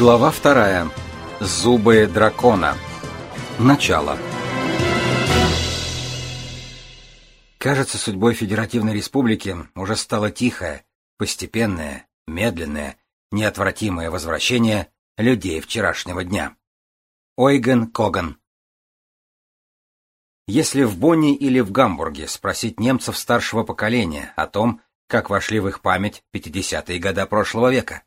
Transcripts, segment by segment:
Глава вторая. Зубы дракона. Начало. Кажется, судьбой Федеративной Республики уже стало тихое, постепенное, медленное, неотвратимое возвращение людей вчерашнего дня. Ойген Коган. Если в Бонне или в Гамбурге спросить немцев старшего поколения о том, как вошли в их память 50-е годы прошлого века,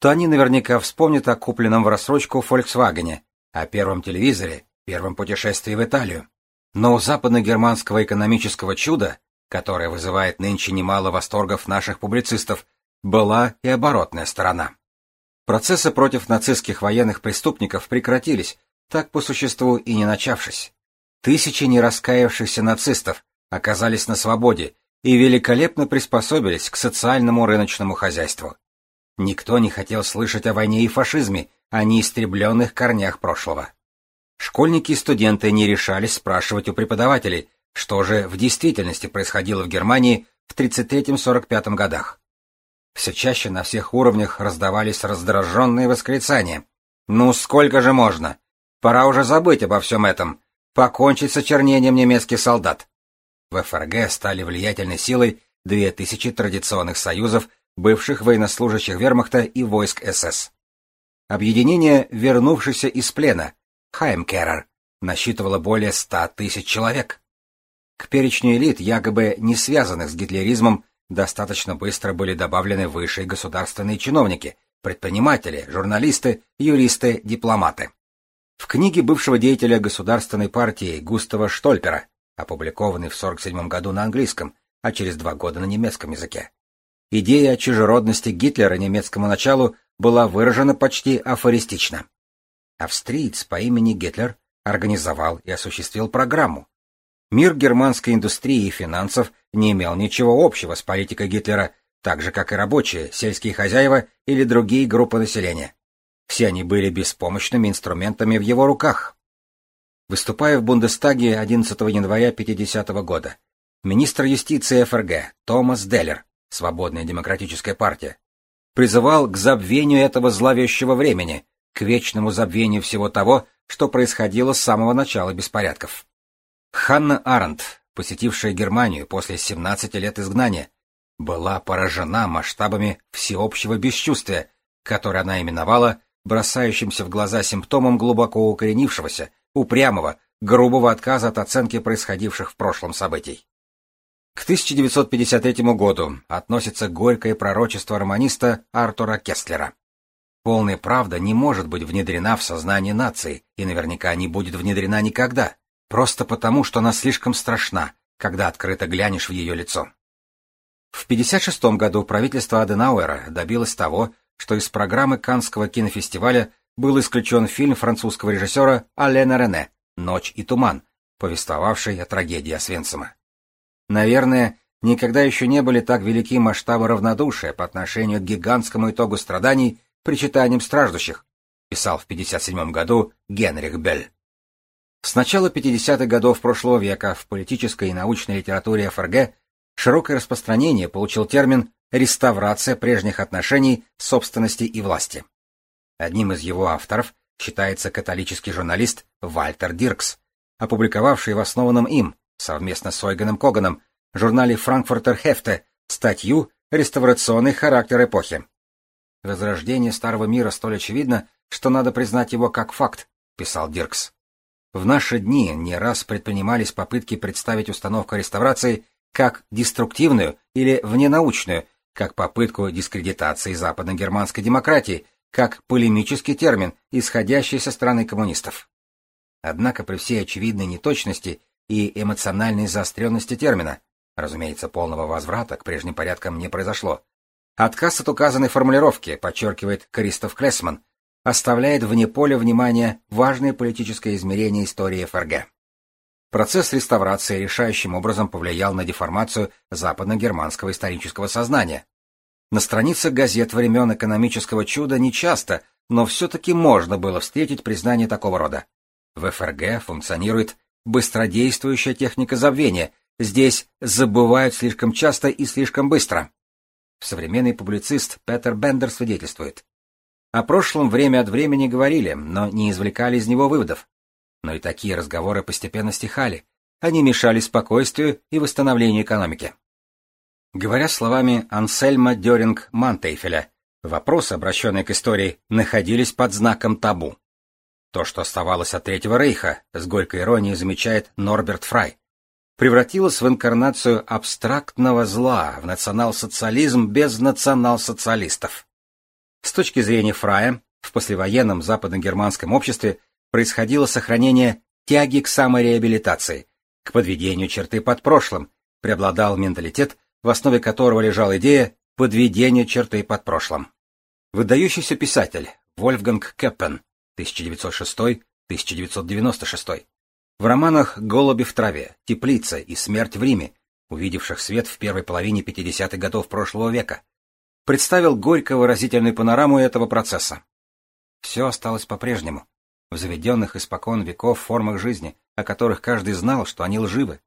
то они наверняка вспомнят о купленном в рассрочку Volkswagen, о первом телевизоре, первом путешествии в Италию. Но у западно-германского экономического чуда, которое вызывает нынче немало восторгов наших публицистов, была и оборотная сторона. Процессы против нацистских военных преступников прекратились, так по существу и не начавшись. Тысячи нераскаявшихся нацистов оказались на свободе и великолепно приспособились к социальному рыночному хозяйству. Никто не хотел слышать о войне и фашизме, о неистребленных корнях прошлого. Школьники и студенты не решались спрашивать у преподавателей, что же в действительности происходило в Германии в 33-45 годах. Все чаще на всех уровнях раздавались раздраженные восклицания. «Ну сколько же можно? Пора уже забыть обо всем этом. Покончить с очернением немецких солдат». В ФРГ стали влиятельной силой две тысячи традиционных союзов бывших военнослужащих вермахта и войск СС. Объединение, вернувшееся из плена, Хаймкерер, насчитывало более ста тысяч человек. К перечню элит, якобы не связанных с гитлеризмом, достаточно быстро были добавлены высшие государственные чиновники, предприниматели, журналисты, юристы, дипломаты. В книге бывшего деятеля государственной партии Густава Штольпера, опубликованной в 1947 году на английском, а через два года на немецком языке, Идея о чужеродности Гитлера немецкому началу была выражена почти афористично. Австриец по имени Гитлер организовал и осуществил программу. Мир германской индустрии и финансов не имел ничего общего с политикой Гитлера, так же, как и рабочие, сельские хозяева или другие группы населения. Все они были беспомощными инструментами в его руках. Выступая в Бундестаге 11 января 50 -го года, министр юстиции ФРГ Томас Деллер Свободная демократическая партия, призывал к забвению этого зловещего времени, к вечному забвению всего того, что происходило с самого начала беспорядков. Ханна Аренд, посетившая Германию после 17 лет изгнания, была поражена масштабами всеобщего бесчувствия, которое она именовала бросающимся в глаза симптомом глубоко укоренившегося, упрямого, грубого отказа от оценки происходивших в прошлом событий. К 1953 году относится горькое пророчество романиста Артура Кестлера. Полная правда не может быть внедрена в сознание нации и наверняка не будет внедрена никогда, просто потому, что она слишком страшна, когда открыто глянешь в ее лицо. В 1956 году правительство Аденауэра добилось того, что из программы Каннского кинофестиваля был исключен фильм французского режиссера Алена Рене «Ночь и туман», повествовавший о трагедии Освенцима. Наверное, никогда еще не были так велики масштабы равнодушия по отношению к гигантскому итогу страданий причитанием страждущих, писал в 57 году Генрих Бель. С начала 50-х годов прошлого века в политической и научной литературе ФРГ широкое распространение получил термин «реставрация прежних отношений собственности и власти». Одним из его авторов считается католический журналист Вальтер Диркс, опубликовавший в основанном им совместно с Ойгеном Коганом в журнале Frankfurter Hefte статью «Реставрационный характер эпохи». «Возрождение старого мира столь очевидно, что надо признать его как факт», — писал Диркс. В наши дни не раз предпринимались попытки представить установку реставрации как деструктивную или вненаучную, как попытку дискредитации западно-германской демократии, как полемический термин, исходящий со стороны коммунистов. Однако при всей очевидной неточности и эмоциональной заостренности термина. Разумеется, полного возврата к прежним порядкам не произошло. Отказ от указанной формулировки, подчеркивает Кристоф Клессман, оставляет вне поля внимания важное политическое измерение истории ФРГ. Процесс реставрации решающим образом повлиял на деформацию западно-германского исторического сознания. На страницах газет времен экономического чуда нечасто, но все-таки можно было встретить признание такого рода. В ФРГ функционирует быстродействующая техника забвения. Здесь забывают слишком часто и слишком быстро. Современный публицист Петер Бендер свидетельствует. О прошлом время от времени говорили, но не извлекали из него выводов. Но и такие разговоры постепенно стихали. Они мешали спокойствию и восстановлению экономики. Говоря словами Ансельма Деринг Мантейфеля, вопросы, обращенные к истории, находились под знаком табу. То, что оставалось от Третьего Рейха, с горькой иронией замечает Норберт Фрай, превратилось в инкарнацию абстрактного зла, в национал-социализм без национал-социалистов. С точки зрения Фрая, в послевоенном западно-германском обществе происходило сохранение тяги к самореабилитации, к подведению черты под прошлым, преобладал менталитет, в основе которого лежала идея подведения черты под прошлым. Выдающийся писатель Вольфганг Кеппен 1906-1996 в романах «Голуби в траве», «Теплица» и «Смерть в Риме», увидевших свет в первой половине 50-х годов прошлого века, представил горько выразительную панораму этого процесса. Все осталось по-прежнему, в заведенных испокон веков формах жизни, о которых каждый знал, что они лживы.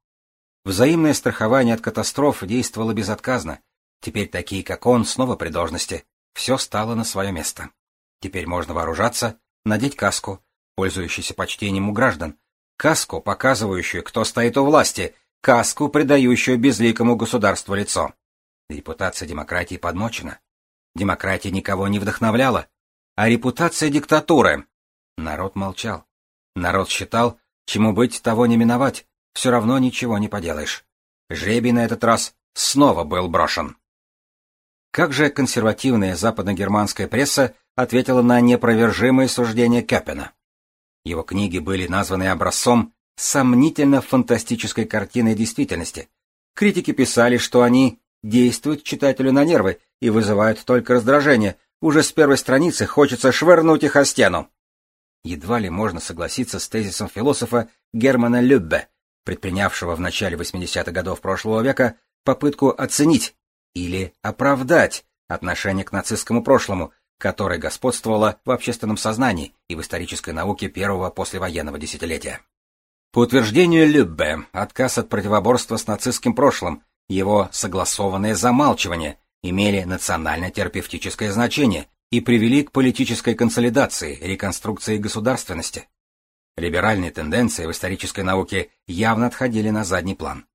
Взаимное страхование от катастроф действовало безотказно. Теперь такие, как он, снова при должности. Все стало на свое место. Теперь можно вооружаться, надеть каску, пользующуюся почтением у граждан, каску, показывающую, кто стоит у власти, каску, придающую безликому государству лицо. Репутация демократии подмочена. Демократия никого не вдохновляла. А репутация диктатуры... Народ молчал. Народ считал, чему быть, того не миновать. Все равно ничего не поделаешь. Жребий на этот раз снова был брошен. Как же консервативная западногерманская пресса ответила на непровержимые суждения Кёпена? Его книги были названы образцом сомнительно фантастической картины действительности. Критики писали, что они действуют читателю на нервы и вызывают только раздражение. Уже с первой страницы хочется швырнуть их о стену. Едва ли можно согласиться с тезисом философа Германа Люббе, предпринявшего в начале 80-х годов прошлого века попытку оценить или оправдать отношение к нацистскому прошлому, которое господствовало в общественном сознании и в исторической науке первого послевоенного десятилетия. По утверждению Люббе, отказ от противоборства с нацистским прошлым, его согласованное замалчивание имели национально-терапевтическое значение и привели к политической консолидации, реконструкции государственности. Либеральные тенденции в исторической науке явно отходили на задний план.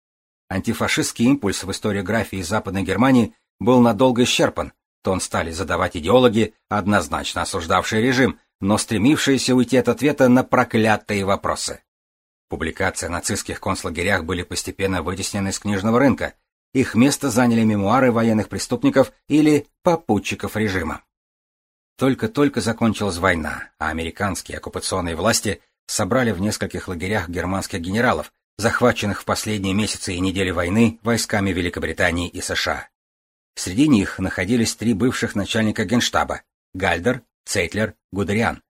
Антифашистский импульс в историографии Западной Германии был надолго исчерпан, тон стали задавать идеологи, однозначно осуждавшие режим, но стремившиеся уйти от ответа на проклятые вопросы. Публикации о нацистских концлагерях были постепенно вытеснены с книжного рынка, их место заняли мемуары военных преступников или попутчиков режима. Только-только закончилась война, а американские оккупационные власти собрали в нескольких лагерях германских генералов, захваченных в последние месяцы и недели войны войсками Великобритании и США. Среди них находились три бывших начальника генштаба – Гальдер, Цейтлер, Гудериан,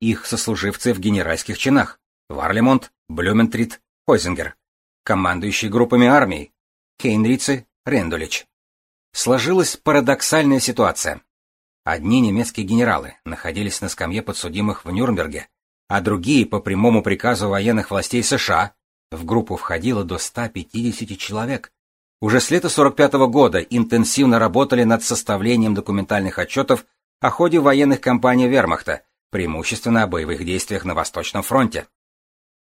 их сослуживцы в генеральских чинах – Варлемонт, Блюментрит, Хойзингер, командующие группами армий – Кейнрице, Рендулич. Сложилась парадоксальная ситуация. Одни немецкие генералы находились на скамье подсудимых в Нюрнберге, а другие по прямому приказу военных властей США в группу входило до 150 человек. Уже с лета 45 -го года интенсивно работали над составлением документальных отчетов о ходе военных кампаний Вермахта, преимущественно о боевых действиях на Восточном фронте.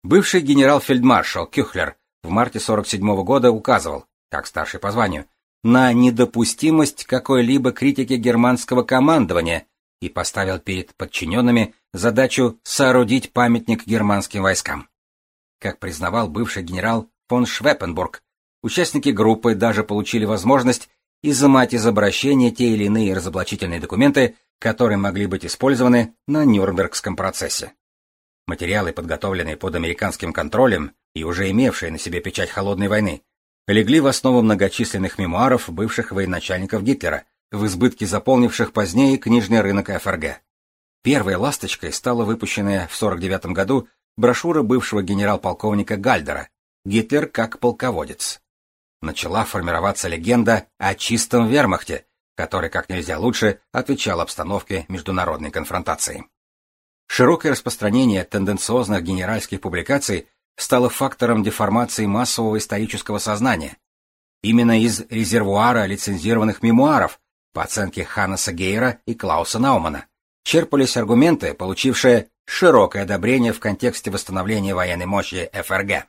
Бывший генерал-фельдмаршал Кюхлер в марте 47 -го года указывал, как старший по званию, на недопустимость какой-либо критики германского командования и поставил перед подчиненными задачу соорудить памятник германским войскам. Как признавал бывший генерал фон Швеппенбург, участники группы даже получили возможность изымать из обращения те или иные разоблачительные документы, которые могли быть использованы на Нюрнбергском процессе. Материалы, подготовленные под американским контролем и уже имевшие на себе печать холодной войны, легли в основу многочисленных мемуаров бывших военачальников Гитлера, в избытке заполнивших позднее книжный рынок ФРГ. Первой ласточкой стала выпущенная в 1949 году брошюра бывшего генерал-полковника Гальдера «Гитлер как полководец». Начала формироваться легенда о чистом вермахте, который как нельзя лучше отвечал обстановке международной конфронтации. Широкое распространение тенденциозных генеральских публикаций стало фактором деформации массового исторического сознания. Именно из резервуара лицензированных мемуаров, по оценке Ханнеса Гейера и Клауса Наумана, черпались аргументы, получившие широкое одобрение в контексте восстановления военной мощи ФРГ.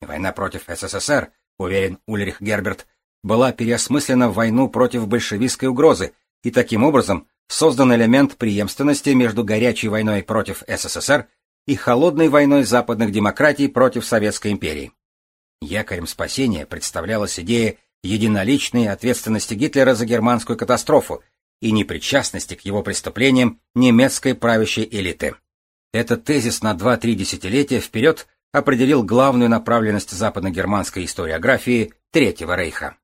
Война против СССР, уверен Ульрих Герберт, была переосмыслена в войну против большевистской угрозы, и таким образом создан элемент преемственности между горячей войной против СССР и холодной войной западных демократий против Советской империи. Якорем спасения представлялась идея единоличной ответственности Гитлера за германскую катастрофу и непричастности к его преступлениям немецкой правящей элиты. Этот тезис на 2-3 десятилетия вперед определил главную направленность западно-германской историографии Третьего Рейха.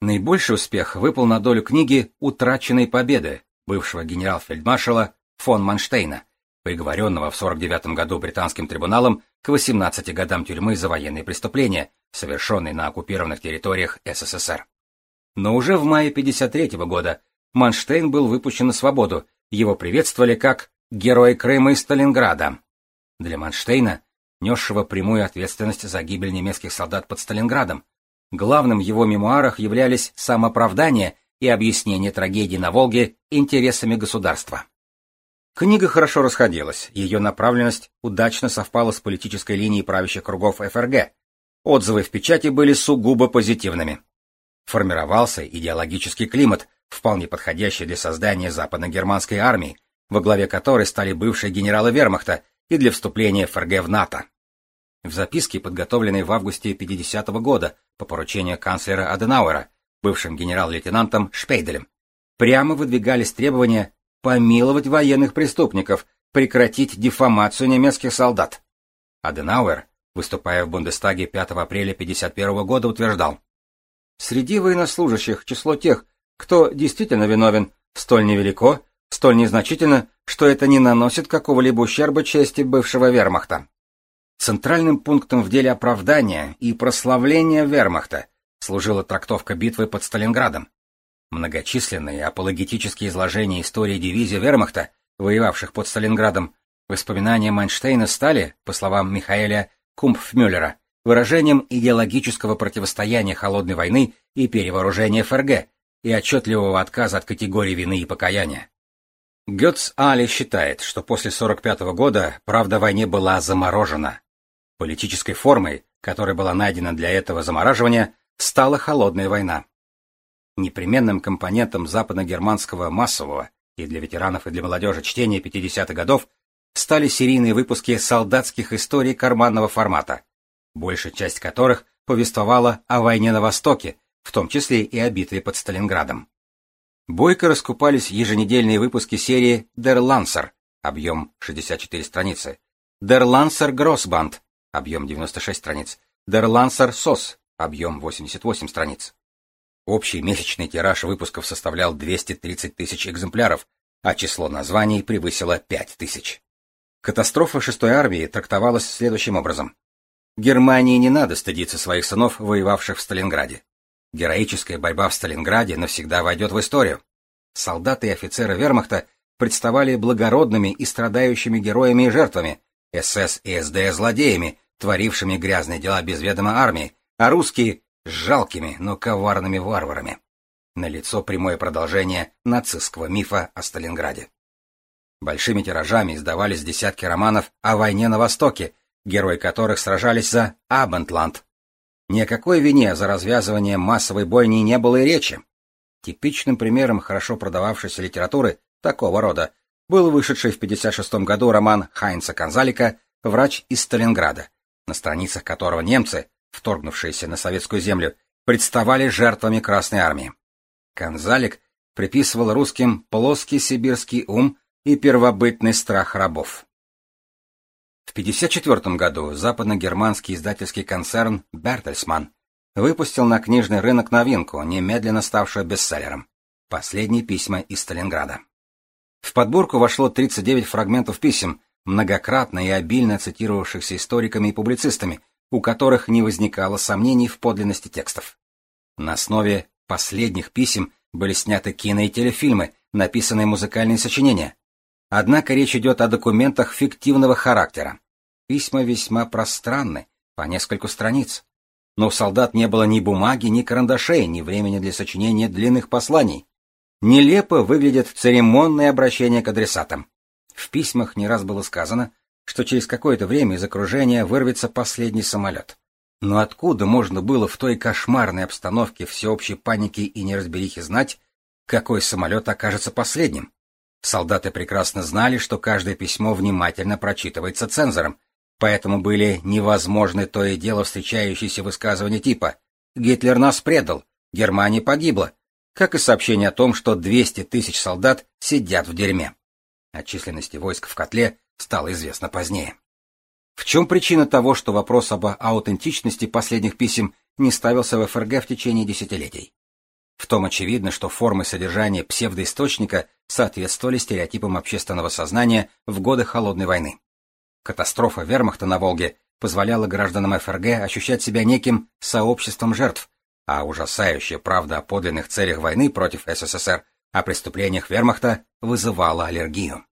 Наибольший успех выпал на долю книги «Утраченные победы» бывшего генерал-фельдмаршала фон Манштейна, приговоренного в 49 году британским трибуналом к 18 годам тюрьмы за военные преступления, совершенные на оккупированных территориях СССР. Но уже в мае 53 года Манштейн был выпущен на свободу, его приветствовали как «герой Крыма и Сталинграда». Для Манштейна, несшего прямую ответственность за гибель немецких солдат под Сталинградом, главным в его мемуарах являлись самооправдание и объяснение трагедии на Волге интересами государства. Книга хорошо расходилась, ее направленность удачно совпала с политической линией правящих кругов ФРГ. Отзывы в печати были сугубо позитивными. Формировался идеологический климат, вполне подходящий для создания западно-германской армии, во главе которой стали бывшие генералы вермахта и для вступления ФРГ в НАТО. В записке, подготовленной в августе 50 -го года по поручению канцлера Аденауэра, бывшим генерал-лейтенантом Шпейделем, прямо выдвигались требования помиловать военных преступников, прекратить дефамацию немецких солдат. Аденауэр, выступая в Бундестаге 5 апреля 1951 года, утверждал, «Среди военнослужащих число тех, кто действительно виновен, столь невелико, столь незначительно, что это не наносит какого-либо ущерба чести бывшего вермахта. Центральным пунктом в деле оправдания и прославления вермахта служила трактовка битвы под Сталинградом. Многочисленные апологетические изложения истории дивизий вермахта, воевавших под Сталинградом, воспоминания Майнштейна стали, по словам Михаэля Кумпфмюллера, выражением идеологического противостояния холодной войны и перевооружения ФРГ и отчетливого отказа от категории вины и покаяния. Гетц Али считает, что после 45 -го года правда о войне была заморожена. Политической формой, которая была найдена для этого замораживания, стала холодная война. Непременным компонентом западно-германского массового и для ветеранов и для молодежи чтения 50-х годов стали серийные выпуски солдатских историй карманного формата, большая часть которых повествовала о войне на Востоке, в том числе и о битве под Сталинградом. Бойко раскупались еженедельные выпуски серии Der Lancer, объем 64 страницы, Der Lancer Grossband, объем 96 страниц, Der Lancer SOS, объем 88 страниц. Общий месячный тираж выпусков составлял 230 тысяч экземпляров, а число названий превысило 5 тысяч. Катастрофа шестой армии трактовалась следующим образом. Германии не надо стыдиться своих сынов, воевавших в Сталинграде. Героическая борьба в Сталинграде навсегда войдет в историю. Солдаты и офицеры вермахта представали благородными и страдающими героями и жертвами, СС и СД злодеями, творившими грязные дела без ведома армии, а русские жалкими, но коварными варварами. Налицо прямое продолжение нацистского мифа о Сталинграде. Большими тиражами издавались десятки романов о войне на Востоке, герои которых сражались за Абентланд. Ни о какой вине за развязывание массовой бойни не было и речи. Типичным примером хорошо продававшейся литературы такого рода был вышедший в 1956 году роман Хайнца Канзалика «Врач из Сталинграда», на страницах которого немцы, вторгнувшиеся на советскую землю, представали жертвами Красной Армии. Канзалик приписывал русским плоский сибирский ум и первобытный страх рабов. В 1954 году западно-германский издательский концерн Бертельсман выпустил на книжный рынок новинку, немедленно ставшую бестселлером «Последние письма из Сталинграда». В подборку вошло 39 фрагментов писем, многократно и обильно цитировавшихся историками и публицистами, у которых не возникало сомнений в подлинности текстов. На основе последних писем были сняты кино и телефильмы, написанные музыкальные сочинения. Однако речь идет о документах фиктивного характера. Письма весьма пространны, по нескольку страниц. Но у солдат не было ни бумаги, ни карандашей, ни времени для сочинения длинных посланий. Нелепо выглядят церемонные обращения к адресатам. В письмах не раз было сказано, что через какое-то время из окружения вырвется последний самолет. Но откуда можно было в той кошмарной обстановке всеобщей паники и неразберихи знать, какой самолет окажется последним? Солдаты прекрасно знали, что каждое письмо внимательно прочитывается цензором, поэтому были невозможны то и дело встречающиеся высказывания типа «Гитлер нас предал», «Германия погибла», как и сообщение о том, что 200 тысяч солдат сидят в дерьме. О численности войск в котле стало известно позднее. В чем причина того, что вопрос об аутентичности последних писем не ставился в ФРГ в течение десятилетий? В том очевидно, что формы содержания псевдоисточника соответствовали стереотипам общественного сознания в годы Холодной войны. Катастрофа вермахта на Волге позволяла гражданам ФРГ ощущать себя неким сообществом жертв, а ужасающая правда о подлинных целях войны против СССР, о преступлениях вермахта, вызывала аллергию.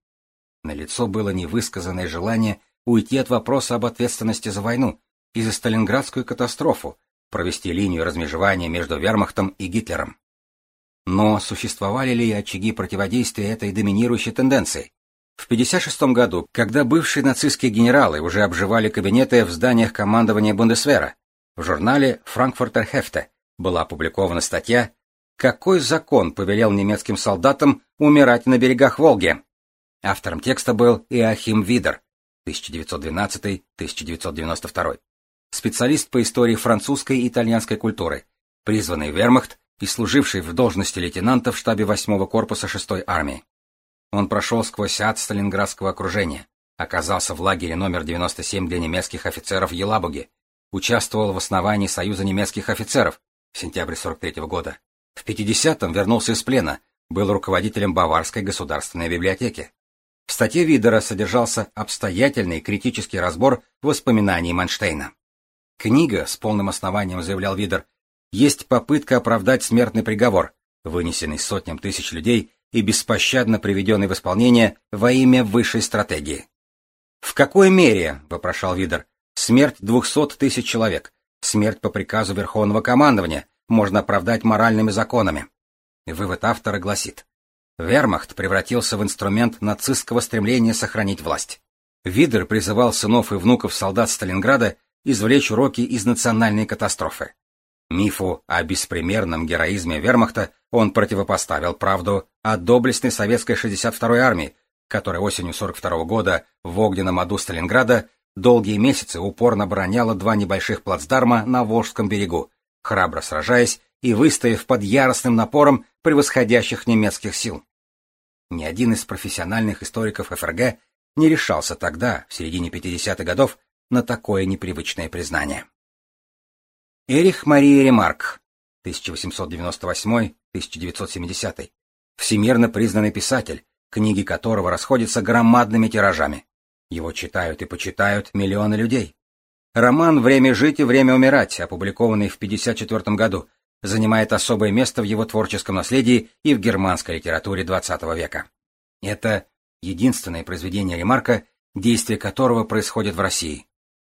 На лицо было невысказанное желание уйти от вопроса об ответственности за войну и за Сталинградскую катастрофу, провести линию размежевания между вермахтом и Гитлером. Но существовали ли очаги противодействия этой доминирующей тенденции? В 1956 году, когда бывшие нацистские генералы уже обживали кабинеты в зданиях командования Бундесвера, в журнале Frankfurter Hefte была опубликована статья «Какой закон повелел немецким солдатам умирать на берегах Волги?» Автором текста был Иохим Видер, 1912-1992, специалист по истории французской и итальянской культуры, призванный в вермахт и служивший в должности лейтенанта в штабе 8-го корпуса 6-й армии. Он прошел сквозь ад Сталинградского окружения, оказался в лагере номер 97 для немецких офицеров в Елабуге, участвовал в основании Союза немецких офицеров в сентябре 43 -го года. В 50-м вернулся из плена, был руководителем Баварской государственной библиотеки. В статье Видера содержался обстоятельный критический разбор воспоминаний Манштейна. Книга, с полным основанием заявлял Видер, есть попытка оправдать смертный приговор, вынесенный сотням тысяч людей и беспощадно приведенный в исполнение во имя высшей стратегии. «В какой мере, — вопрошал Видер, — смерть двухсот тысяч человек, смерть по приказу Верховного командования можно оправдать моральными законами?» Вывод автора гласит, Вермахт превратился в инструмент нацистского стремления сохранить власть. Видер призывал сынов и внуков солдат Сталинграда извлечь уроки из национальной катастрофы. Мифу о беспримерном героизме вермахта он противопоставил правду о доблестной советской 62-й армии, которая осенью 42 -го года в огненном аду Сталинграда долгие месяцы упорно обороняла два небольших плацдарма на Волжском берегу, храбро сражаясь и выстояв под яростным напором превосходящих немецких сил. Ни один из профессиональных историков ФРГ не решался тогда, в середине 50-х годов, на такое непривычное признание. Эрих Мария Ремарк, 1898-1970, всемирно признанный писатель, книги которого расходятся громадными тиражами. Его читают и почитают миллионы людей. Роман «Время жить и время умирать», опубликованный в 1954 году, занимает особое место в его творческом наследии и в германской литературе XX века. Это единственное произведение Ремарка, действие которого происходит в России.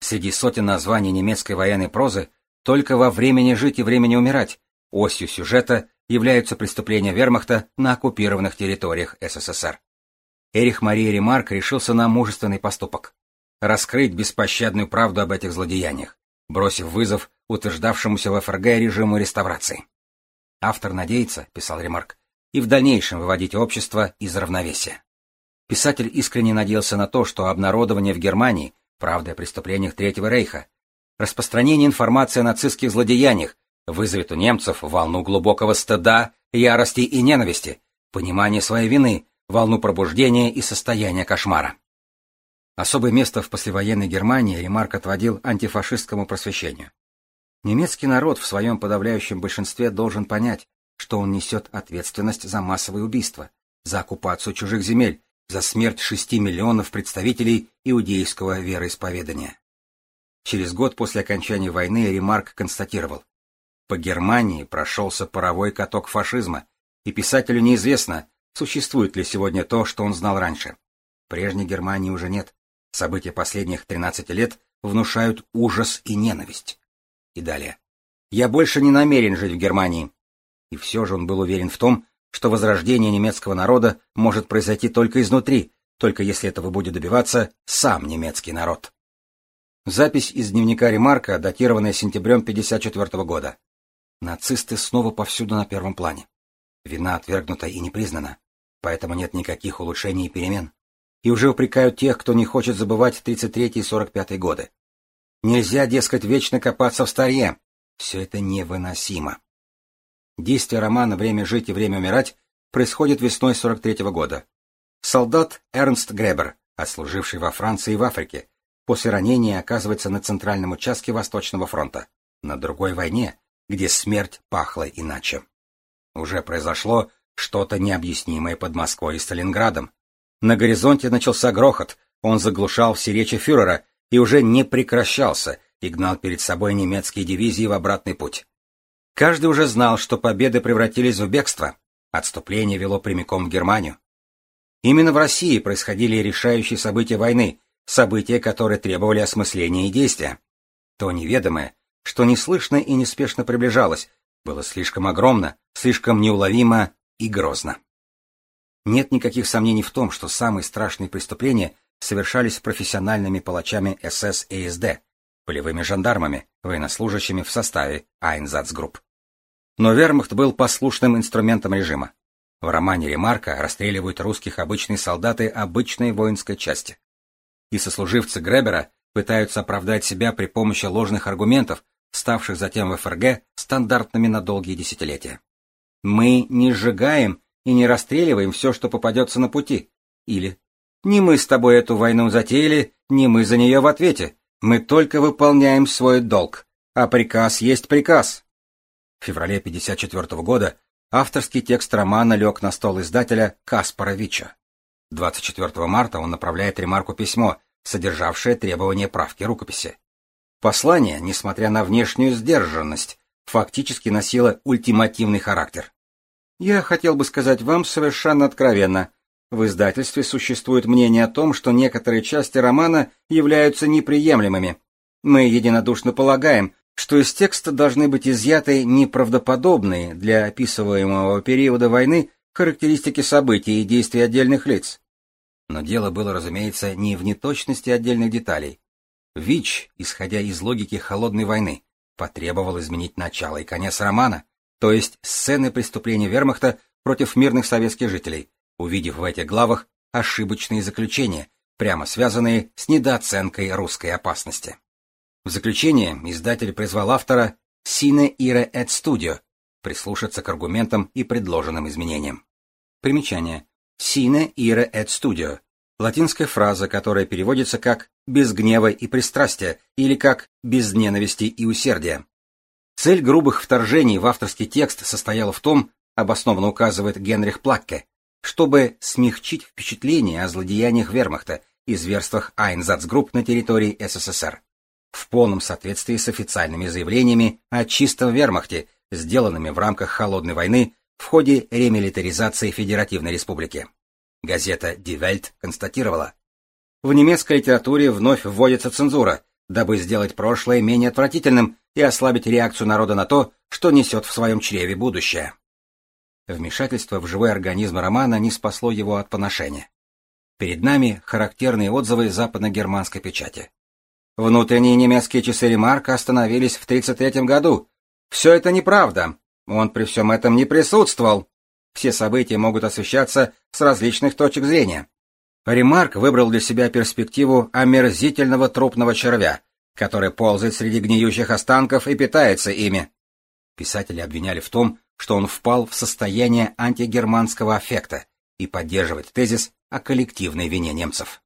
Среди сотен названий немецкой военной прозы только во времени жить и времени умирать осью сюжета являются преступления вермахта на оккупированных территориях СССР. Эрих Мария Ремарк решился на мужественный поступок — раскрыть беспощадную правду об этих злодеяниях, бросив вызов утверждавшемуся в ФРГ режиму реставрации. Автор надеется, писал Ремарк, и в дальнейшем выводить общество из равновесия. Писатель искренне надеялся на то, что обнародование в Германии правды о преступлениях Третьего Рейха Распространение информации о нацистских злодеяниях вызовет у немцев волну глубокого стыда, ярости и ненависти, понимание своей вины, волну пробуждения и состояния кошмара. Особое место в послевоенной Германии Ремарк отводил антифашистскому просвещению. Немецкий народ в своем подавляющем большинстве должен понять, что он несет ответственность за массовые убийства, за оккупацию чужих земель, за смерть шести миллионов представителей иудейского вероисповедания. Через год после окончания войны Ремарк констатировал, по Германии прошелся паровой каток фашизма, и писателю неизвестно, существует ли сегодня то, что он знал раньше. Прежней Германии уже нет. События последних 13 лет внушают ужас и ненависть. И далее. Я больше не намерен жить в Германии. И все же он был уверен в том, что возрождение немецкого народа может произойти только изнутри, только если этого будет добиваться сам немецкий народ. Запись из дневника Ремарка, датированная сентябрем 1954 года. Нацисты снова повсюду на первом плане. Вина отвергнута и не признана, поэтому нет никаких улучшений и перемен. И уже упрекают тех, кто не хочет забывать 33 и 45 годы. Нельзя, дескать, вечно копаться в старье. Все это невыносимо. Действие романа «Время жить и время умирать» происходит весной 43 -го года. Солдат Эрнст Гребер, отслуживший во Франции и в Африке, после ранения оказывается на центральном участке Восточного фронта, на другой войне, где смерть пахла иначе. Уже произошло что-то необъяснимое под Москвой и Сталинградом. На горизонте начался грохот, он заглушал все речи фюрера и уже не прекращался и гнал перед собой немецкие дивизии в обратный путь. Каждый уже знал, что победы превратились в бегство, отступление вело прямиком в Германию. Именно в России происходили решающие события войны, события, которые требовали осмысления и действия. То неведомое, что неслышно и неспешно приближалось, было слишком огромно, слишком неуловимо и грозно. Нет никаких сомнений в том, что самые страшные преступления совершались профессиональными палачами СС и СД, полевыми жандармами, военнослужащими в составе Айнзацгрупп. Но вермахт был послушным инструментом режима. В романе Ремарка расстреливают русских обычные солдаты обычной воинской части. И сослуживцы Гребера пытаются оправдать себя при помощи ложных аргументов, ставших затем в ФРГ стандартными на долгие десятилетия. Мы не сжигаем и не расстреливаем все, что попадется на пути. Или «Не мы с тобой эту войну затеяли, не мы за нее в ответе. Мы только выполняем свой долг, а приказ есть приказ». В феврале 1954 года авторский текст романа лег на стол издателя Каспара Вича. 24 марта он направляет ремарку письмо, содержавшее требование правки рукописи. Послание, несмотря на внешнюю сдержанность, фактически носило ультимативный характер. Я хотел бы сказать вам совершенно откровенно. В издательстве существует мнение о том, что некоторые части романа являются неприемлемыми. Мы единодушно полагаем, что из текста должны быть изъяты неправдоподобные для описываемого периода войны характеристики событий и действий отдельных лиц. Но дело было, разумеется, не в неточности отдельных деталей, Вич, исходя из логики холодной войны, потребовал изменить начало и конец романа, то есть сцены преступления вермахта против мирных советских жителей, увидев в этих главах ошибочные заключения, прямо связанные с недооценкой русской опасности. В заключение издатель призвал автора «Sine ire et studio» прислушаться к аргументам и предложенным изменениям. Примечание. «Sine ire et studio» латинская фраза, которая переводится как «без гнева и пристрастия» или как «без ненависти и усердия». Цель грубых вторжений в авторский текст состояла в том, обоснованно указывает Генрих Плакке, чтобы смягчить впечатление о злодеяниях вермахта и зверствах Айнзацгрупп на территории СССР, в полном соответствии с официальными заявлениями о чистом вермахте, сделанными в рамках Холодной войны в ходе ремилитаризации Федеративной Республики. Газета Die Welt констатировала. В немецкой литературе вновь вводится цензура, дабы сделать прошлое менее отвратительным и ослабить реакцию народа на то, что несет в своем чреве будущее. Вмешательство в живой организм романа не спасло его от поношения. Перед нами характерные отзывы западно-германской печати. Внутренние немецкие часы Ремарка остановились в 1933 году. Все это неправда. Он при всем этом не присутствовал. Все события могут освещаться с различных точек зрения. Ремарк выбрал для себя перспективу омерзительного трупного червя, который ползает среди гниющих останков и питается ими. Писатели обвиняли в том, что он впал в состояние антигерманского аффекта и поддерживает тезис о коллективной вине немцев.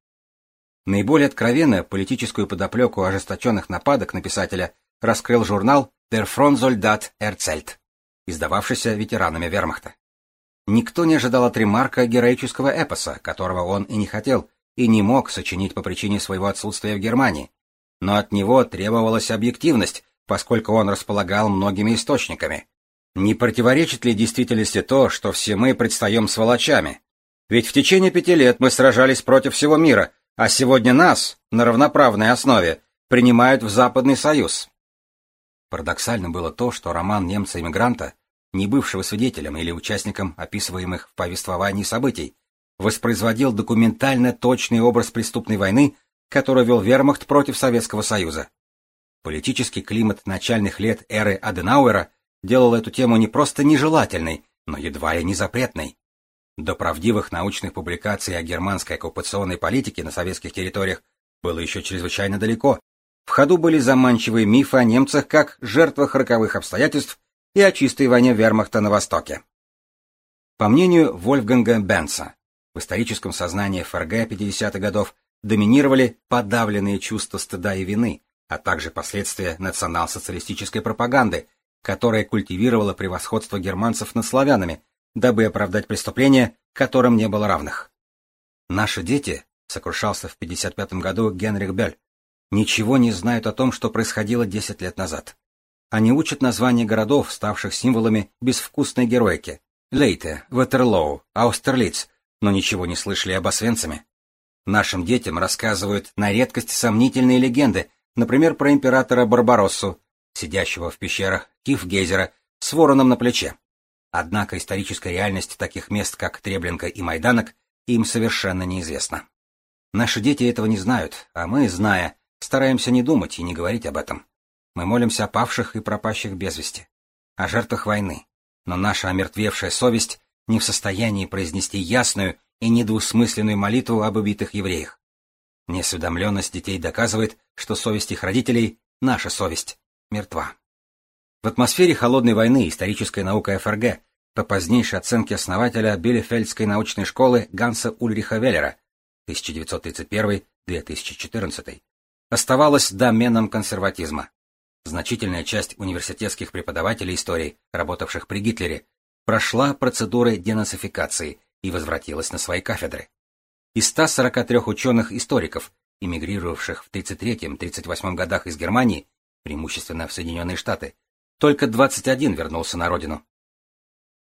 Наиболее откровенно политическую подоплеку ожесточенных нападок на писателя раскрыл журнал Der Frontsoldat Erzählt, издававшийся ветеранами вермахта. Никто не ожидал от Ремарка героического эпоса, которого он и не хотел, и не мог сочинить по причине своего отсутствия в Германии. Но от него требовалась объективность, поскольку он располагал многими источниками. Не противоречит ли действительности то, что все мы предстаем сволочами? Ведь в течение пяти лет мы сражались против всего мира, а сегодня нас, на равноправной основе, принимают в Западный Союз. Парадоксально было то, что роман немца-иммигранта не бывшего свидетелем или участником описываемых в повествовании событий, воспроизводил документально точный образ преступной войны, которую вел вермахт против Советского Союза. Политический климат начальных лет эры Аденауэра делал эту тему не просто нежелательной, но едва ли не запретной. До правдивых научных публикаций о германской оккупационной политике на советских территориях было еще чрезвычайно далеко. В ходу были заманчивые мифы о немцах как жертвах роковых обстоятельств и о чистой войне вермахта на Востоке. По мнению Вольфганга Бенса, в историческом сознании ФРГ 50-х годов доминировали подавленные чувства стыда и вины, а также последствия национал-социалистической пропаганды, которая культивировала превосходство германцев над славянами, дабы оправдать преступления, которым не было равных. «Наши дети», — сокрушался в 55 году Генрих Бель, «ничего не знают о том, что происходило 10 лет назад. Они учат названия городов, ставших символами безвкусной героики. Лейте, Ватерлоу, Аустерлиц, но ничего не слышали об Освенциме. Нашим детям рассказывают на редкость сомнительные легенды, например, про императора Барбароссу, сидящего в пещерах Кифгейзера с вороном на плече. Однако историческая реальность таких мест, как Треблинка и Майданок, им совершенно неизвестна. Наши дети этого не знают, а мы, зная, стараемся не думать и не говорить об этом. Мы молимся о павших и пропащих без вести, о жертвах войны, но наша омертвевшая совесть не в состоянии произнести ясную и недвусмысленную молитву об убитых евреях. Неосведомленность детей доказывает, что совесть их родителей, наша совесть, мертва. В атмосфере холодной войны историческая наука ФРГ по позднейшей оценке основателя Билефельдской научной школы Ганса Ульриха Веллера 1931-2014 оставалась доменом консерватизма. Значительная часть университетских преподавателей истории, работавших при Гитлере, прошла процедуры денацификации и возвратилась на свои кафедры. Из 143 ученых-историков, эмигрировавших в 1933-1938 годах из Германии, преимущественно в Соединенные Штаты, только 21 вернулся на родину.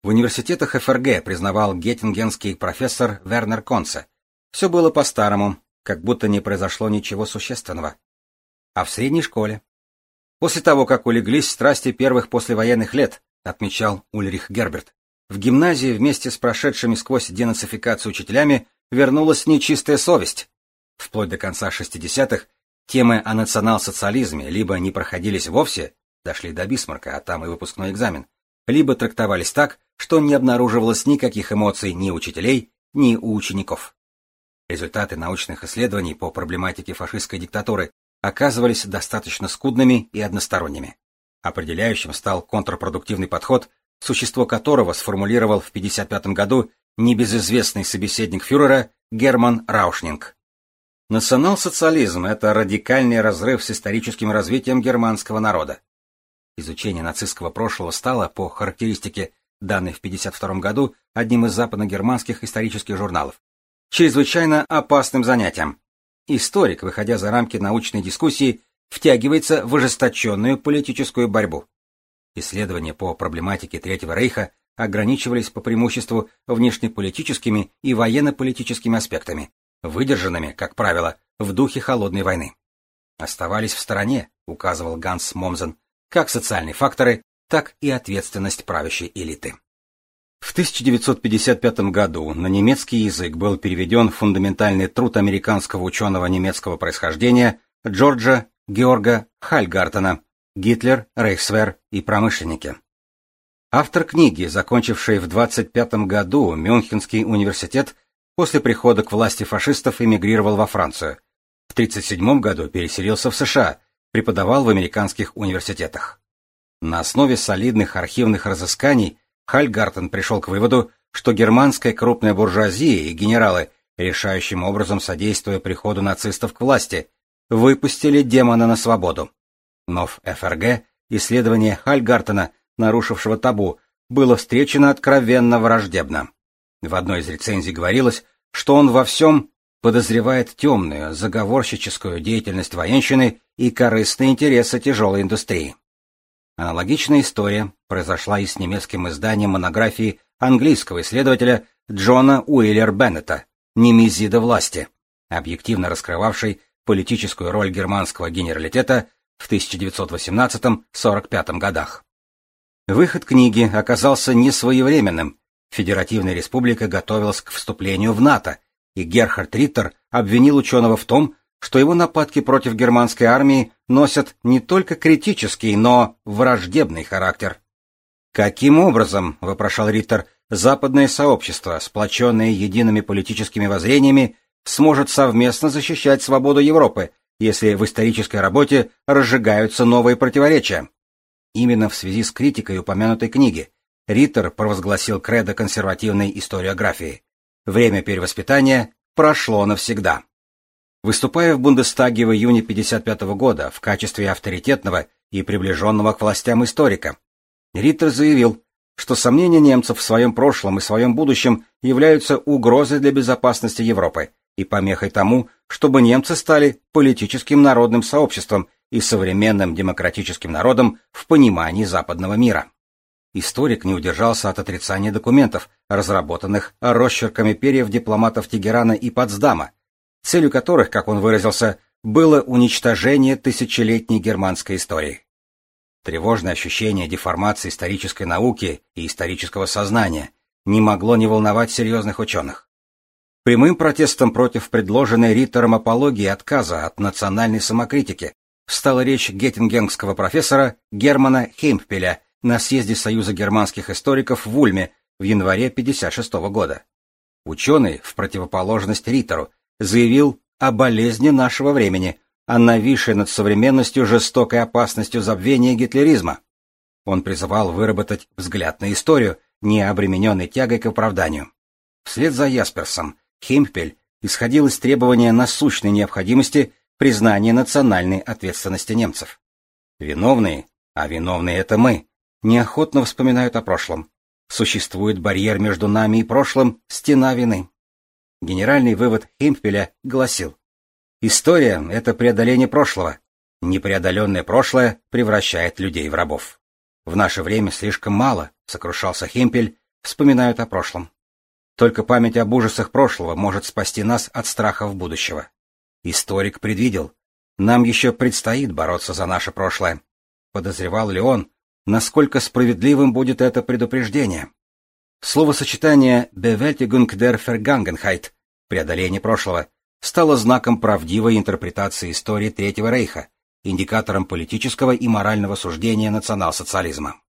В университетах ФРГ признавал геттингенский профессор Вернер Конце. Все было по-старому, как будто не произошло ничего существенного. А в средней школе? После того, как улеглись страсти первых послевоенных лет, отмечал Ульрих Герберт, в гимназии вместе с прошедшими сквозь денацификацию учителями вернулась нечистая совесть. Вплоть до конца 60-х темы о национал-социализме либо не проходились вовсе, дошли до Бисмарка, а там и выпускной экзамен, либо трактовались так, что не обнаруживалось никаких эмоций ни у учителей, ни у учеников. Результаты научных исследований по проблематике фашистской диктатуры оказывались достаточно скудными и односторонними. Определяющим стал контрпродуктивный подход, существо которого сформулировал в 1955 году небезызвестный собеседник фюрера Герман Раушнинг. Национал-социализм – это радикальный разрыв с историческим развитием германского народа. Изучение нацистского прошлого стало, по характеристике, данной в 1952 году, одним из западногерманских исторических журналов, чрезвычайно опасным занятием. Историк, выходя за рамки научной дискуссии, втягивается в ожесточенную политическую борьбу. Исследования по проблематике Третьего Рейха ограничивались по преимуществу внешнеполитическими и военно-политическими аспектами, выдержанными, как правило, в духе холодной войны. Оставались в стороне, указывал Ганс Момзен, как социальные факторы, так и ответственность правящей элиты. В 1955 году на немецкий язык был переведен фундаментальный труд американского ученого немецкого происхождения Джорджа Георга Хальгартена «Гитлер, Рейхсвер и промышленники». Автор книги, закончивший в 25 году Мюнхенский университет, после прихода к власти фашистов эмигрировал во Францию. В 1937 году переселился в США, преподавал в американских университетах. На основе солидных архивных разысканий Хальгартен пришел к выводу, что германская крупная буржуазия и генералы, решающим образом содействуя приходу нацистов к власти, выпустили демона на свободу. Но в ФРГ исследование Хальгартена, нарушившего табу, было встречено откровенно враждебно. В одной из рецензий говорилось, что он во всем подозревает темную, заговорщическую деятельность военщины и корыстные интересы тяжелой индустрии. Аналогичная история произошла и с немецким изданием монографии английского исследователя Джона Уиллер Беннета «Немезида власти», объективно раскрывавшей политическую роль германского генералитета в 1918-45 годах. Выход книги оказался несвоевременным Федеративная республика готовилась к вступлению в НАТО, и Герхард Риттер обвинил ученого в том, что его нападки против германской армии носят не только критический, но враждебный характер. Каким образом, вопрошал Риттер, западное сообщество, сплоченное едиными политическими воззрениями, сможет совместно защищать свободу Европы, если в исторической работе разжигаются новые противоречия? Именно в связи с критикой упомянутой книги Риттер провозгласил кредо консервативной историографии. Время перевоспитания прошло навсегда. Выступая в Бундестаге в июне 1955 года в качестве авторитетного и приближенного к властям историка, Риттер заявил, что сомнения немцев в своем прошлом и своем будущем являются угрозой для безопасности Европы и помехой тому, чтобы немцы стали политическим народным сообществом и современным демократическим народом в понимании западного мира. Историк не удержался от отрицания документов, разработанных росчерками перьев дипломатов Тегерана и Потсдама, целью которых, как он выразился, было уничтожение тысячелетней германской истории. Тревожное ощущение деформации исторической науки и исторического сознания не могло не волновать серьезных ученых. Прямым протестом против предложенной Риттером апологии отказа от национальной самокритики стала речь геттингенского профессора Германа Хеймпеля на съезде Союза германских историков в Ульме в январе 1956 года. Ученый, в противоположность Риттеру, заявил о болезни нашего времени, о нависшей над современностью жестокой опасностью забвения гитлеризма. Он призывал выработать взгляд на историю, не обремененный тягой к оправданию. Вслед за Ясперсом Хемпель исходил из требования насущной необходимости признания национальной ответственности немцев. Виновные, а виновные это мы, неохотно вспоминают о прошлом. Существует барьер между нами и прошлым, стена вины. Генеральный вывод Хемпеля гласил, «История — это преодоление прошлого. Непреодоленное прошлое превращает людей в рабов. В наше время слишком мало, — сокрушался Хемпель, — вспоминают о прошлом. Только память об ужасах прошлого может спасти нас от страхов будущего. Историк предвидел, нам еще предстоит бороться за наше прошлое. Подозревал ли он, насколько справедливым будет это предупреждение? Словосочетание «Bewältigung der Vergangenheit» — преодоление прошлого — стало знаком правдивой интерпретации истории Третьего Рейха, индикатором политического и морального суждения национал-социализма.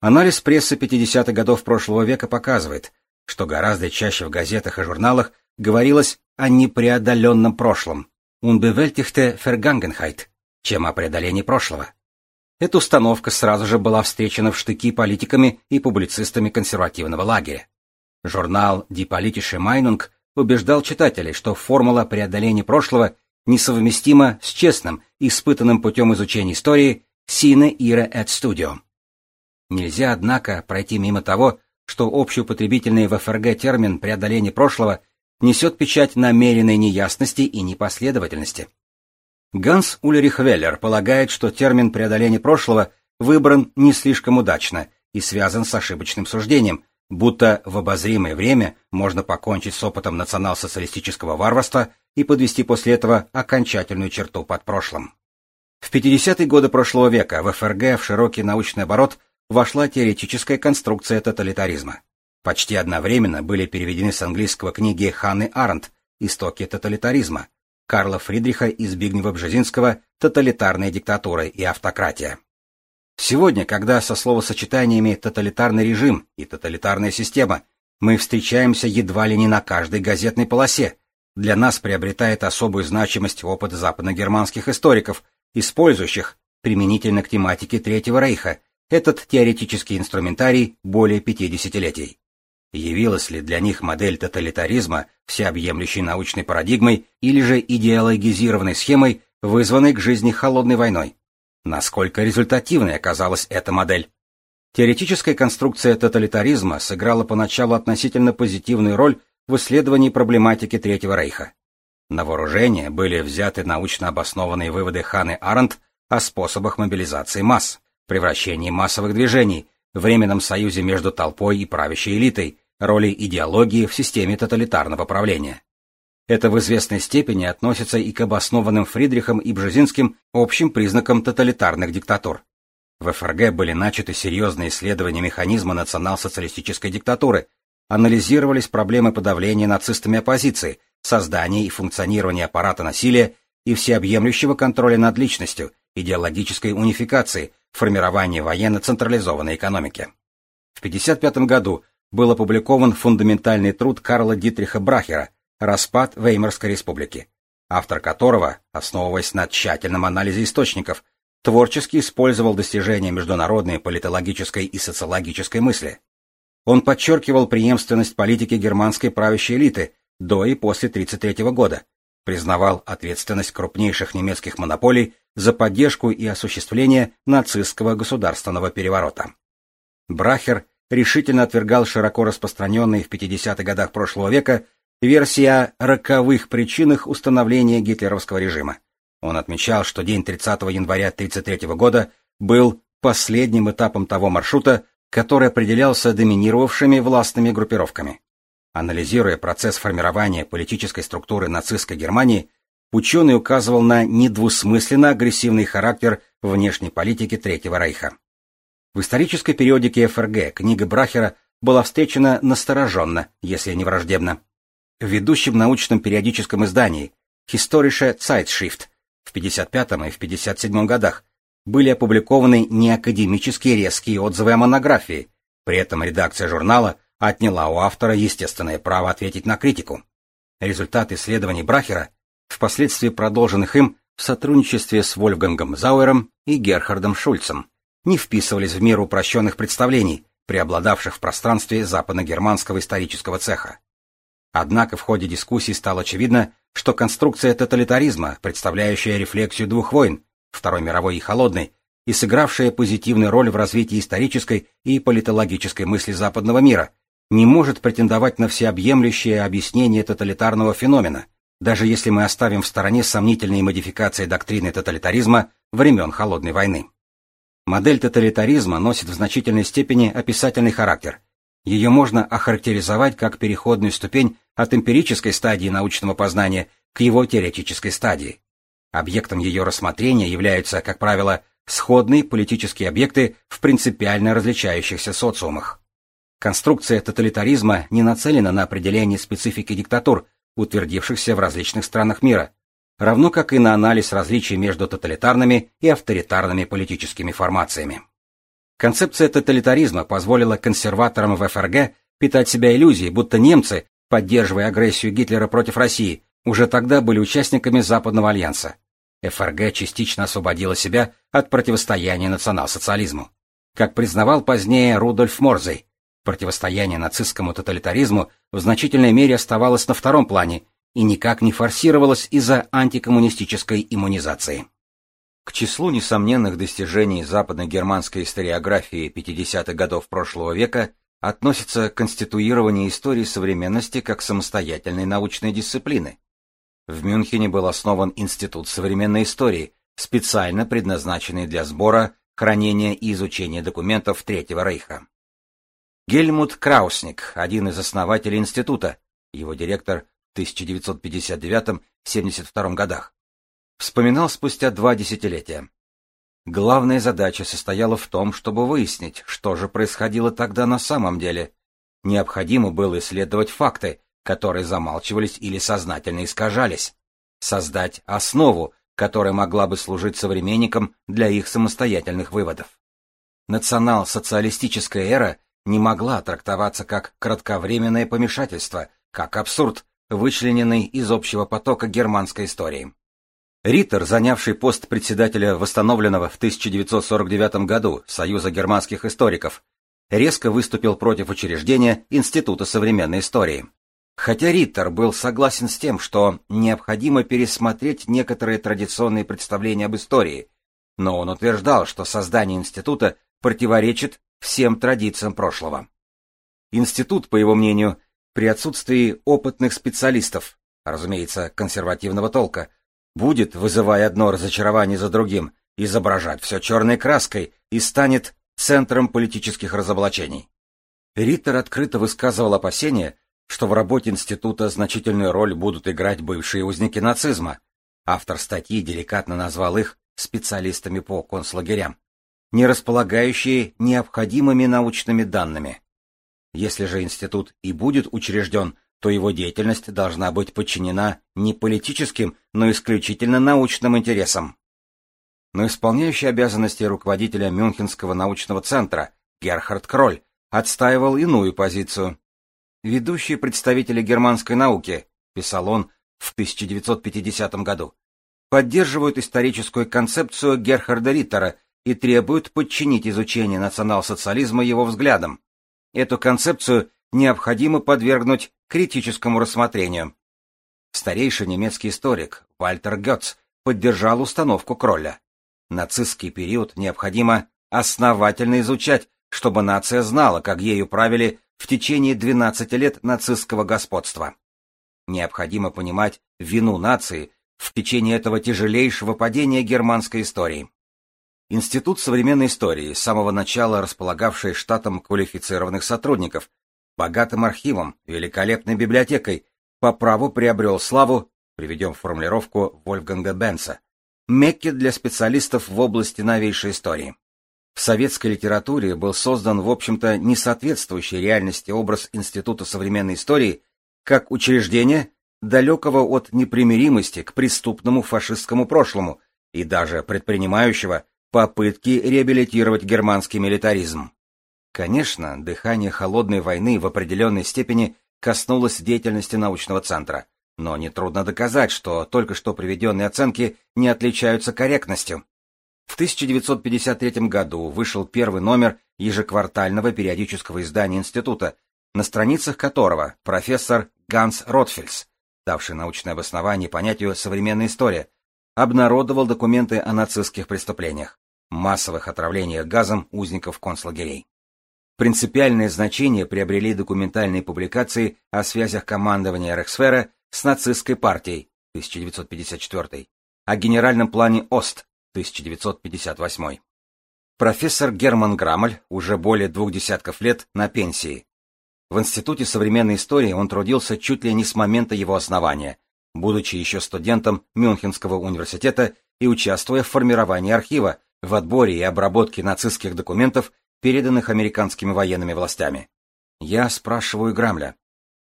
Анализ прессы 50-х годов прошлого века показывает, что гораздо чаще в газетах и журналах говорилось о непреодоленном прошлом «Unbewältigte Vergangenheit», чем о преодолении прошлого. Эта установка сразу же была встречена в штыки политиками и публицистами консервативного лагеря. Журнал Die Politische Meinung убеждал читателей, что формула преодоления прошлого несовместима с честным, испытанным путем изучения истории sine ira et studio. Нельзя, однако, пройти мимо того, что общеупотребительный в ФРГ термин преодоление прошлого несет печать намеренной неясности и непоследовательности. Ганс Ульрих Веллер полагает, что термин преодоление прошлого выбран не слишком удачно и связан с ошибочным суждением, будто в обозримое время можно покончить с опытом национал-социалистического варварства и подвести после этого окончательную черту под прошлым. В 50-е годы прошлого века в ФРГ в широкий научный оборот вошла теоретическая конструкция тоталитаризма. Почти одновременно были переведены с английского книги Ханны Арендт «Истоки тоталитаризма», Карла Фридриха и Збигнева Бжезинского «Тоталитарная диктатура и автократия». Сегодня, когда со словосочетаниями «тоталитарный режим» и «тоталитарная система» мы встречаемся едва ли не на каждой газетной полосе, для нас приобретает особую значимость опыт западногерманских историков, использующих, применительно к тематике Третьего Рейха, этот теоретический инструментарий более пяти десятилетий. Явилась ли для них модель тоталитаризма всеобъемлющей научной парадигмой или же идеологизированной схемой, вызванной к жизни холодной войной? Насколько результативной оказалась эта модель? Теоретическая конструкция тоталитаризма сыграла поначалу относительно позитивную роль в исследовании проблематики Третьего Рейха. На вооружение были взяты научно обоснованные выводы Ханы Арендт о способах мобилизации масс, превращении массовых движений, временном союзе между толпой и правящей элитой, роли идеологии в системе тоталитарного правления. Это в известной степени относится и к обоснованным Фридрихом и Бжезинским общим признакам тоталитарных диктатур. В ФРГ были начаты серьезные исследования механизма национал-социалистической диктатуры, анализировались проблемы подавления нацистами оппозиции, создания и функционирования аппарата насилия и всеобъемлющего контроля над личностью, идеологической унификации, формирования военно-централизованной экономики. В 1955 году был опубликован фундаментальный труд Карла Дитриха Брахера «Распад Веймарской республики», автор которого, основываясь на тщательном анализе источников, творчески использовал достижения международной политологической и социологической мысли. Он подчеркивал преемственность политики германской правящей элиты до и после 1933 года, признавал ответственность крупнейших немецких монополий за поддержку и осуществление нацистского государственного переворота. Брахер решительно отвергал широко распространенные в 50-х годах прошлого века версии о роковых причинах установления гитлеровского режима. Он отмечал, что день 30 января 1933 года был последним этапом того маршрута, который определялся доминировавшими властными группировками. Анализируя процесс формирования политической структуры нацистской Германии, ученый указывал на недвусмысленно агрессивный характер внешней политики Третьего Рейха. В исторической периодике ФРГ книга Брахера была встречена настороженно, если не враждебно. В ведущем научном периодическом издании Historische Zeitschrift в 55 и в 57 годах были опубликованы неакадемические резкие отзывы о монографии, при этом редакция журнала отняла у автора естественное право ответить на критику. Результаты исследований Брахера, впоследствии продолженных им в сотрудничестве с Вольфгангом Зауэром и Герхардом Шульцем, не вписывались в мир упрощенных представлений, преобладавших в пространстве западно-германского исторического цеха. Однако в ходе дискуссий стало очевидно, что конструкция тоталитаризма, представляющая рефлексию двух войн, Второй мировой и Холодной, и сыгравшая позитивную роль в развитии исторической и политологической мысли западного мира, не может претендовать на всеобъемлющее объяснение тоталитарного феномена, даже если мы оставим в стороне сомнительные модификации доктрины тоталитаризма времен Холодной войны. Модель тоталитаризма носит в значительной степени описательный характер. Ее можно охарактеризовать как переходную ступень от эмпирической стадии научного познания к его теоретической стадии. Объектом ее рассмотрения являются, как правило, сходные политические объекты в принципиально различающихся социумах. Конструкция тоталитаризма не нацелена на определение специфики диктатур, утвердившихся в различных странах мира, равно как и на анализ различий между тоталитарными и авторитарными политическими формациями. Концепция тоталитаризма позволила консерваторам в ФРГ питать себя иллюзией, будто немцы, поддерживая агрессию Гитлера против России, уже тогда были участниками Западного альянса. ФРГ частично освободила себя от противостояния национал-социализму. Как признавал позднее Рудольф Морзей, противостояние нацистскому тоталитаризму в значительной мере оставалось на втором плане и никак не форсировалось из-за антикоммунистической иммунизации. К числу несомненных достижений западно-германской историографии 50-х годов прошлого века относится конституирование истории современности как самостоятельной научной дисциплины. В Мюнхене был основан Институт современной истории, специально предназначенный для сбора, хранения и изучения документов Третьего Рейха. Гельмут Краусник, один из основателей института, его директор 1959-72 годах, вспоминал спустя два десятилетия. Главная задача состояла в том, чтобы выяснить, что же происходило тогда на самом деле. Необходимо было исследовать факты, которые замалчивались или сознательно искажались, создать основу, которая могла бы служить современникам для их самостоятельных выводов. Национал-социалистическая эра не могла трактоваться как кратковременное помешательство, как абсурд, вычлененный из общего потока германской истории. Риттер, занявший пост председателя восстановленного в 1949 году Союза германских историков, резко выступил против учреждения Института современной истории. Хотя Риттер был согласен с тем, что необходимо пересмотреть некоторые традиционные представления об истории, но он утверждал, что создание института противоречит всем традициям прошлого. Институт, по его мнению, при отсутствии опытных специалистов, разумеется, консервативного толка, будет, вызывая одно разочарование за другим, изображать все черной краской и станет центром политических разоблачений. Риттер открыто высказывал опасения, что в работе института значительную роль будут играть бывшие узники нацизма. Автор статьи деликатно назвал их специалистами по концлагерям, не располагающие необходимыми научными данными. Если же институт и будет учрежден, то его деятельность должна быть подчинена не политическим, но исключительно научным интересам. Но исполняющий обязанности руководителя Мюнхенского научного центра Герхард Кроль отстаивал иную позицию. «Ведущие представители германской науки», — писал он в 1950 году, поддерживают историческую концепцию Герхарда Риттера и требуют подчинить изучение национал-социализма его взглядам. Эту концепцию необходимо подвергнуть критическому рассмотрению. Старейший немецкий историк Вальтер Гетц поддержал установку Кролля. Нацистский период необходимо основательно изучать, чтобы нация знала, как ею правили в течение 12 лет нацистского господства. Необходимо понимать вину нации в течение этого тяжелейшего падения германской истории. Институт современной истории, с самого начала располагавший штатом квалифицированных сотрудников, богатым архивом, великолепной библиотекой, по праву приобрел славу, приведем формулировку Вольфганга Бенца, Мекки для специалистов в области новейшей истории. В советской литературе был создан, в общем-то, несоответствующий реальности образ Института современной истории как учреждения, далекого от непримиримости к преступному фашистскому прошлому и даже предпринимающего попытки реабилитировать германский милитаризм. Конечно, дыхание холодной войны в определенной степени коснулось деятельности научного центра, но нетрудно доказать, что только что приведенные оценки не отличаются корректностью. В 1953 году вышел первый номер ежеквартального периодического издания института, на страницах которого профессор Ганс Ротфельс, давший научное обоснование понятию «современная история», обнародовал документы о нацистских преступлениях массовых отравлениях газом узников концлагерей. Принципиальное значение приобрели документальные публикации о связях командования Рейхсфера с нацистской партией 1954, о генеральном плане ОСТ 1958. Профессор Герман Граммель уже более двух десятков лет на пенсии. В Институте современной истории он трудился чуть ли не с момента его основания, будучи еще студентом Мюнхенского университета и участвуя в формировании архива, в отборе и обработке нацистских документов, переданных американскими военными властями. Я спрашиваю Грамля,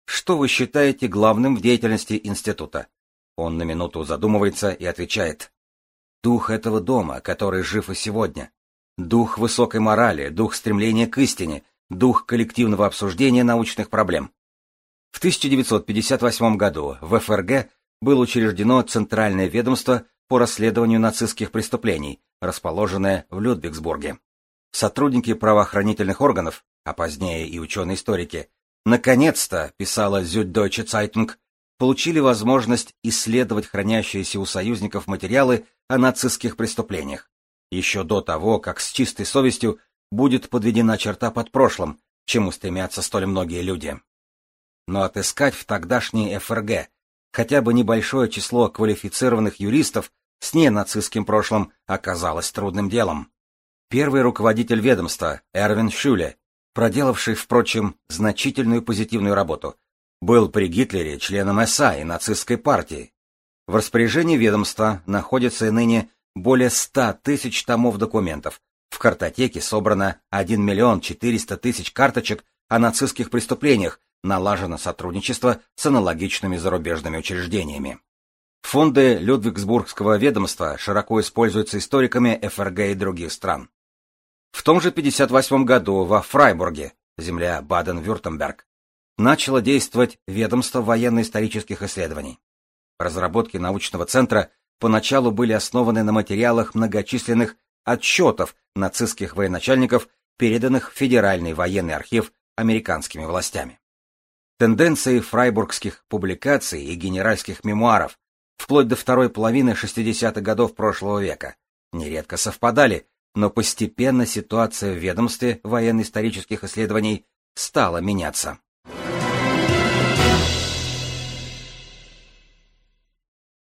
что вы считаете главным в деятельности института? Он на минуту задумывается и отвечает. Дух этого дома, который жив и сегодня. Дух высокой морали, дух стремления к истине, дух коллективного обсуждения научных проблем. В 1958 году в ФРГ было учреждено Центральное ведомство по расследованию нацистских преступлений, расположенное в Людвигсбурге. Сотрудники правоохранительных органов, а позднее и ученые-историки, наконец-то, писала Süddeutsche Zeitung, получили возможность исследовать хранящиеся у союзников материалы о нацистских преступлениях, еще до того, как с чистой совестью будет подведена черта под прошлым, чему стремятся столь многие люди. Но отыскать в тогдашней ФРГ хотя бы небольшое число квалифицированных юристов с ненацистским прошлым оказалось трудным делом. Первый руководитель ведомства, Эрвин Шюле, проделавший, впрочем, значительную позитивную работу, был при Гитлере членом СА и нацистской партии. В распоряжении ведомства находится ныне более 100 тысяч томов документов. В картотеке собрано 1 миллион 400 тысяч карточек о нацистских преступлениях, налажено сотрудничество с аналогичными зарубежными учреждениями. Фонды Людвигсбургского ведомства широко используются историками ФРГ и других стран. В том же 1958 году во Фрайбурге, земля Баден-Вюртемберг, начало действовать ведомство военно-исторических исследований. Разработки научного центра поначалу были основаны на материалах многочисленных отчетов нацистских военачальников, переданных в Федеральный военный архив американскими властями. Тенденции фрайбургских публикаций и генеральских мемуаров вплоть до второй половины 60-х годов прошлого века нередко совпадали, но постепенно ситуация в ведомстве военно-исторических исследований стала меняться.